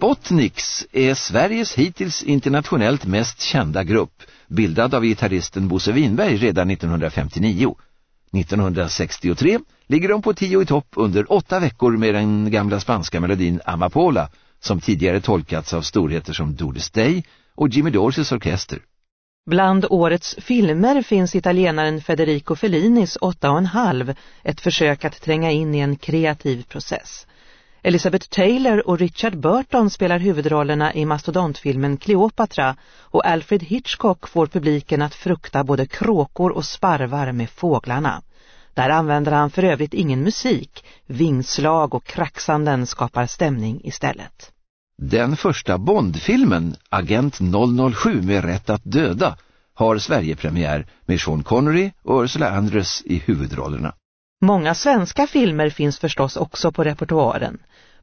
Spotniks är Sveriges hittills internationellt mest kända grupp, bildad av gitarristen Bosse Winberg redan 1959. 1963 ligger de på tio i topp under åtta veckor med den gamla spanska melodin Amapola, som tidigare tolkats av storheter som Doris Day och Jimmy Dorses orkester. Bland årets filmer finns italienaren Federico Fellinis 8,5, ett försök att tränga in i en kreativ process. Elizabeth Taylor och Richard Burton spelar huvudrollerna i mastodontfilmen Cleopatra och Alfred Hitchcock får publiken att frukta både kråkor och sparvar med fåglarna. Där använder han för övrigt ingen musik, vingslag och kraxanden skapar stämning istället. Den första Bondfilmen, Agent 007 med rätt att döda, har Sverigepremiär med Sean Connery och Ursula Andress i huvudrollerna. Många svenska filmer finns förstås också på repertoaren.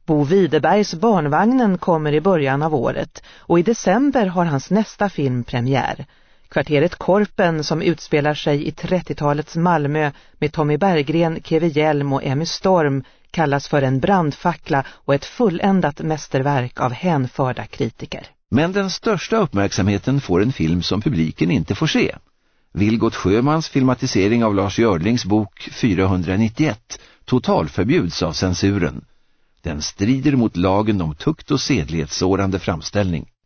Bo Widerbergs Barnvagnen kommer i början av året och i december har hans nästa film premiär. Kvarteret Korpen som utspelar sig i 30-talets Malmö med Tommy Berggren, Keve Hjelm och Emmy Storm kallas för en brandfackla och ett fulländat mästerverk av hänförda kritiker. Men den största uppmärksamheten får en film som publiken inte får se. Vilgot Sjömans filmatisering av Lars Görlings bok 491 totalförbjuds av censuren. Den strider mot lagen om tukt och sedlighetssårande framställning.